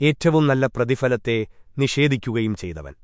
ഏറ്റവും നല്ല പ്രതിഫലത്തെ നിഷേധിക്കുകയും ചെയ്തവൻ.